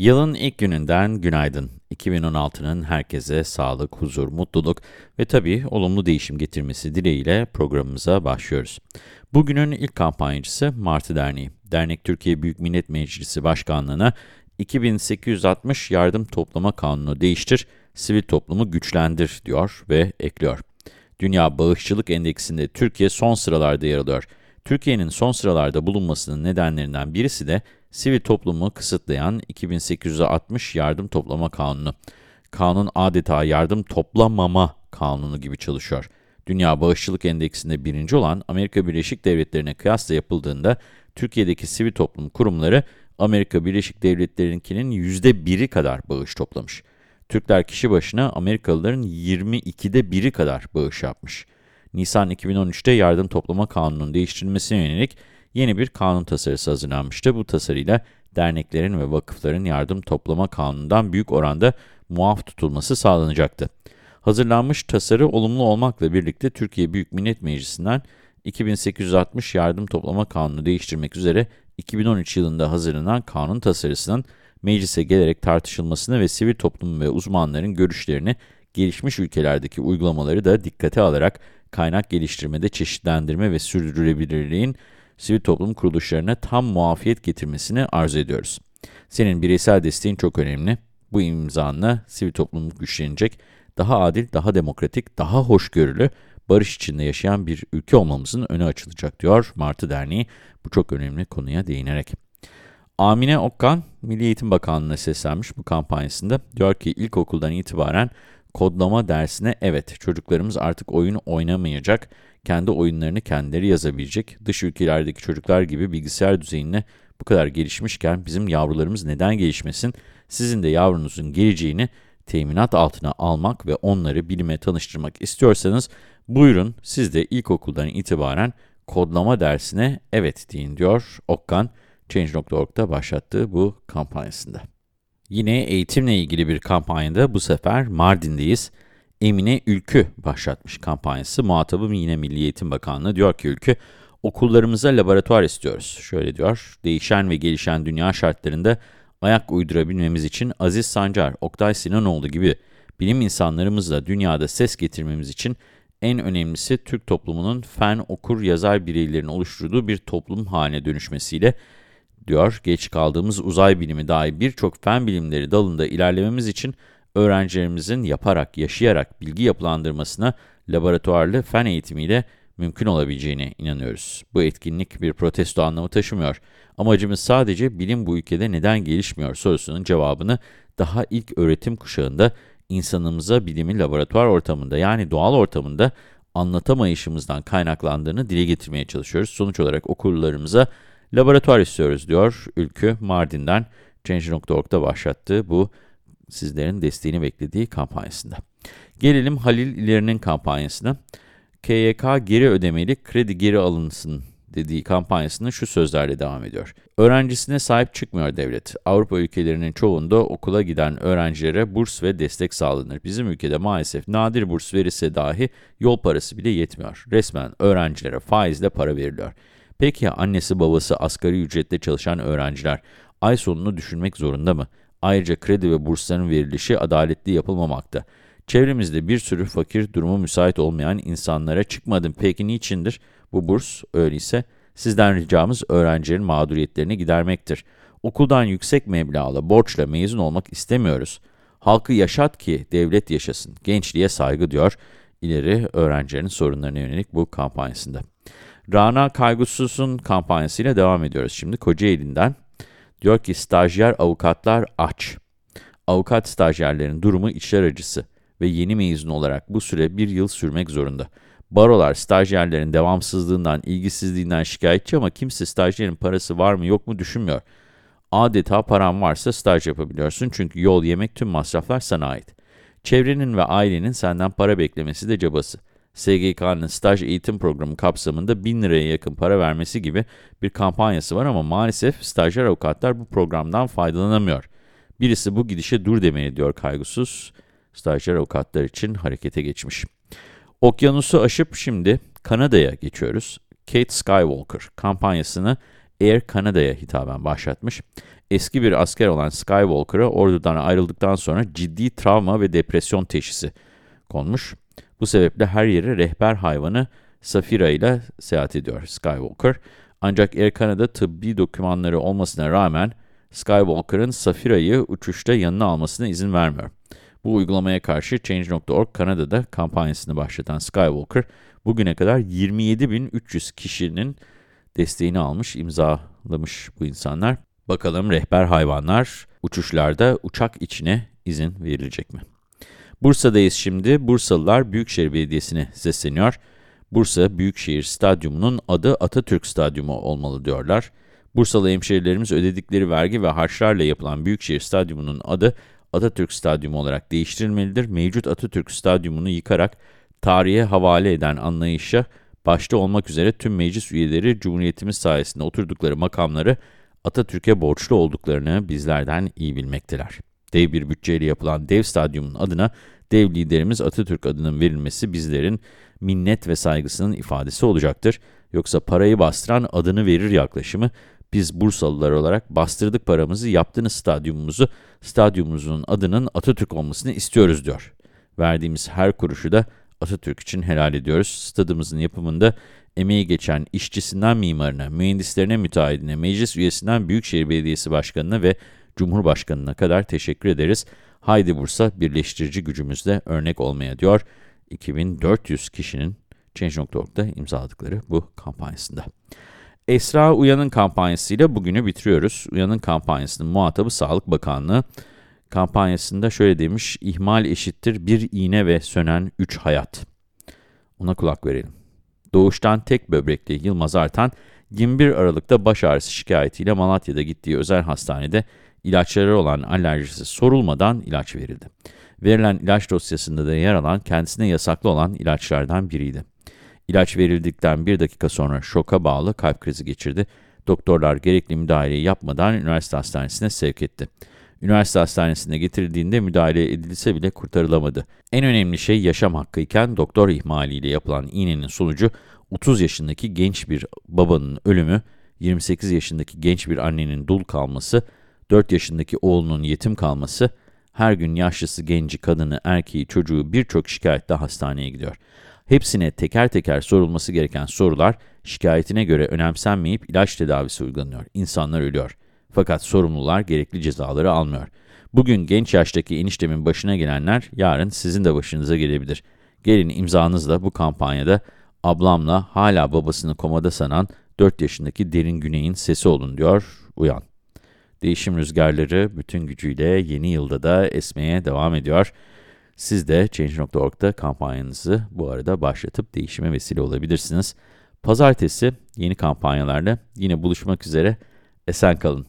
Yılın ilk gününden günaydın. 2016'nın herkese sağlık, huzur, mutluluk ve tabii olumlu değişim getirmesi dileğiyle programımıza başlıyoruz. Bugünün ilk kampanyacısı Martı Derneği. Dernek Türkiye Büyük Millet Meclisi Başkanlığı'na 2860 yardım toplama kanunu değiştir, sivil toplumu güçlendir diyor ve ekliyor. Dünya Bağışçılık Endeksinde Türkiye son sıralarda yer alıyor. Türkiye'nin son sıralarda bulunmasının nedenlerinden birisi de sivil toplumu kısıtlayan 2860 yardım toplama kanunu. Kanun adeta yardım toplamama kanunu gibi çalışıyor. Dünya Bağışçılık Endeksinde birinci olan Amerika Birleşik Devletleri'ne kıyasla yapıldığında Türkiye'deki sivil toplum kurumları Amerika Birleşik Devletleri'nkinin %1'i kadar bağış toplamış. Türkler kişi başına Amerikalıların 22'de biri kadar bağış yapmış. Nisan 2013'te yardım toplama kanununun değiştirilmesine yönelik yeni bir kanun tasarısı hazırlanmıştı. Bu tasarıyla derneklerin ve vakıfların yardım toplama kanunundan büyük oranda muaf tutulması sağlanacaktı. Hazırlanmış tasarı olumlu olmakla birlikte Türkiye Büyük Millet Meclisi'nden 2860 yardım toplama kanunu değiştirmek üzere 2013 yılında hazırlanan kanun tasarısının meclise gelerek tartışılmasını ve sivil toplum ve uzmanların görüşlerini gelişmiş ülkelerdeki uygulamaları da dikkate alarak kaynak geliştirmede çeşitlendirme ve sürdürülebilirliğin sivil toplum kuruluşlarına tam muafiyet getirmesini arzu ediyoruz. Senin bireysel desteğin çok önemli. Bu imzanla sivil toplum güçlenecek, daha adil, daha demokratik, daha hoşgörülü, barış içinde yaşayan bir ülke olmamızın önü açılacak diyor Martı Derneği bu çok önemli konuya değinerek. Amine Okkan, Milli Eğitim Bakanlığı'na seslenmiş bu kampanyasında. Diyor ki ilkokuldan itibaren kodlama dersine evet çocuklarımız artık oyun oynamayacak, kendi oyunlarını kendileri yazabilecek. Dış ülkelerdeki çocuklar gibi bilgisayar düzeyine bu kadar gelişmişken bizim yavrularımız neden gelişmesin? Sizin de yavrunuzun geleceğini teminat altına almak ve onları bilime tanıştırmak istiyorsanız buyurun siz de ilkokuldan itibaren kodlama dersine evet deyin diyor Okkan, Change.org'da başlattığı bu kampanyasında. Yine eğitimle ilgili bir kampanyada bu sefer Mardin'deyiz. Emine Ülkü başlatmış kampanyası. Muhatabım yine Milli Eğitim Bakanlığı diyor ki Ülkü, okullarımıza laboratuvar istiyoruz. Şöyle diyor, değişen ve gelişen dünya şartlarında ayak uydurabilmemiz için Aziz Sancar, Oktay Sinanoğlu gibi bilim insanlarımızla dünyada ses getirmemiz için en önemlisi Türk toplumunun fen, okur, yazar bireylerin oluşturduğu bir toplum haline dönüşmesiyle diyor. Geç kaldığımız uzay bilimi dahi birçok fen bilimleri dalında ilerlememiz için öğrencilerimizin yaparak, yaşayarak bilgi yapılandırmasına laboratuvarlı fen eğitimiyle mümkün olabileceğine inanıyoruz. Bu etkinlik bir protesto anlamı taşımıyor. Amacımız sadece bilim bu ülkede neden gelişmiyor sorusunun cevabını daha ilk öğretim kuşağında insanımıza bilimi laboratuvar ortamında yani doğal ortamında anlatamayışımızdan kaynaklandığını dile getirmeye çalışıyoruz. Sonuç olarak okullarımıza laboratuvar istiyoruz diyor Ülkü Mardin'den Change.org'da başlattığı bu sizlerin desteğini beklediği kampanyasında. Gelelim Halil İleri'nin kampanyasına. KYK geri ödemeli kredi geri alınsın dediği kampanyasının şu sözlerle devam ediyor. Öğrencisine sahip çıkmıyor devlet. Avrupa ülkelerinin çoğunda okula giden öğrencilere burs ve destek sağlanır. Bizim ülkede maalesef nadir burs verirse dahi yol parası bile yetmiyor. Resmen öğrencilere faizle para veriliyor. Peki ya annesi babası asgari ücretle çalışan öğrenciler ay sonunu düşünmek zorunda mı? Ayrıca kredi ve bursların verilişi adaletli yapılmamakta. Çevremizde bir sürü fakir, durumu müsait olmayan insanlara çıkmadım. Peki niçindir? Bu burs öyleyse sizden ricamız öğrencilerin mağduriyetlerini gidermektir. Okuldan yüksek meblağla, borçla mezun olmak istemiyoruz. Halkı yaşat ki devlet yaşasın. Gençliğe saygı diyor. İleri öğrencilerin sorunlarına yönelik bu kampanyasında. Rana Kaygusuz'un kampanyasıyla devam ediyoruz. Şimdi Kocaeli'nden diyor ki stajyer avukatlar aç. Avukat stajyerlerin durumu içler acısı ve yeni mezun olarak bu süre bir yıl sürmek zorunda. Barolar stajyerlerin devamsızlığından, ilgisizliğinden şikayetçi ama kimse stajyerin parası var mı yok mu düşünmüyor. Adeta paran varsa staj yapabiliyorsun çünkü yol, yemek tüm masraflar sana ait. Çevrenin ve ailenin senden para beklemesi de cabası. SGK'nın staj eğitim programı kapsamında 1000 liraya yakın para vermesi gibi bir kampanyası var ama maalesef stajyer avukatlar bu programdan faydalanamıyor. Birisi bu gidişe dur demeli diyor kaygısız. Stajyer avukatlar için harekete geçmiş. Okyanusu aşıp şimdi Kanada'ya geçiyoruz. Kate Skywalker kampanyasını Air Canada'ya hitaben başlatmış. eski bir asker olan Skywalker'a ordudan ayrıldıktan sonra ciddi travma ve depresyon teşhisi konmuş. Bu sebeple her yere rehber hayvanı Safira ile seyahat ediyor Skywalker. Ancak Air Canada tıbbi dokümanları olmasına rağmen Skywalker'ın Safira'yı uçuşta yanına almasına izin vermiyor. Bu uygulamaya karşı Change.org Kanada'da kampanyasını başlatan Skywalker, bugüne kadar 27.300 kişinin desteğini almış, imzalamış bu insanlar. Bakalım rehber hayvanlar uçuşlarda uçak içine izin verilecek mi? Bursa'dayız şimdi. Bursalılar Büyükşehir Belediyesi'ne sesleniyor. Bursa Büyükşehir Stadyumu'nun adı Atatürk Stadyumu olmalı diyorlar. Bursalı hemşehrilerimiz ödedikleri vergi ve harçlarla yapılan Büyükşehir Stadyumu'nun adı Atatürk Stadyumu olarak değiştirilmelidir. Mevcut Atatürk Stadyumu'nu yıkarak tarihe havale eden anlayışa başta olmak üzere tüm meclis üyeleri Cumhuriyetimiz sayesinde oturdukları makamları Atatürk'e borçlu olduklarını bizlerden iyi bilmekteler. Dev bir bütçeyle yapılan dev stadyumun adına dev liderimiz Atatürk adının verilmesi bizlerin minnet ve saygısının ifadesi olacaktır. Yoksa parayı bastıran adını verir yaklaşımı, biz Bursalılar olarak bastırdık paramızı, yaptığınız stadyumumuzu, stadyumumuzun adının Atatürk olmasını istiyoruz diyor. Verdiğimiz her kuruşu da Atatürk için helal ediyoruz. Stadımızın yapımında emeği geçen işçisinden mimarına, mühendislerine, müteahhidine, meclis üyesinden Büyükşehir Belediyesi Başkanı'na ve Cumhurbaşkanı'na kadar teşekkür ederiz. Haydi Bursa birleştirici gücümüzde örnek olmaya diyor. 2400 kişinin Change.org'da imzaladıkları bu kampanyasında. Esra Uyan'ın kampanyasıyla bugünü bitiriyoruz. Uyan'ın kampanyasının muhatabı Sağlık Bakanlığı. Kampanyasında şöyle demiş, ihmal eşittir bir iğne ve sönen üç hayat. Ona kulak verelim. Doğuştan tek böbrekli Yılmaz Artan, 21 Aralık'ta baş ağrısı şikayetiyle Malatya'da gittiği özel hastanede ilaçları olan alerjisi sorulmadan ilaç verildi. Verilen ilaç dosyasında da yer alan kendisine yasaklı olan ilaçlardan biriydi. İlaç verildikten bir dakika sonra şoka bağlı kalp krizi geçirdi. Doktorlar gerekli müdahaleyi yapmadan üniversite hastanesine sevk etti. Üniversite hastanesine getirildiğinde müdahale edilse bile kurtarılamadı. En önemli şey yaşam hakkıyken doktor ihmaliyle yapılan iğnenin sonucu 30 yaşındaki genç bir babanın ölümü, 28 yaşındaki genç bir annenin dul kalması, 4 yaşındaki oğlunun yetim kalması, her gün yaşlısı genci, kadını, erkeği, çocuğu birçok şikayetle hastaneye gidiyor. Hepsine teker teker sorulması gereken sorular şikayetine göre önemsenmeyip ilaç tedavisi uygulanıyor. İnsanlar ölüyor. Fakat sorumlular gerekli cezaları almıyor. Bugün genç yaştaki eniştemin başına gelenler yarın sizin de başınıza gelebilir. Gelin imzanızla bu kampanyada ablamla hala babasını komada sanan 4 yaşındaki Derin Güney'in sesi olun diyor Uyan. Değişim rüzgarları bütün gücüyle yeni yılda da esmeye devam ediyor. Siz de Change.org'da kampanyanızı bu arada başlatıp değişime vesile olabilirsiniz. Pazartesi yeni kampanyalarla yine buluşmak üzere. Esen kalın.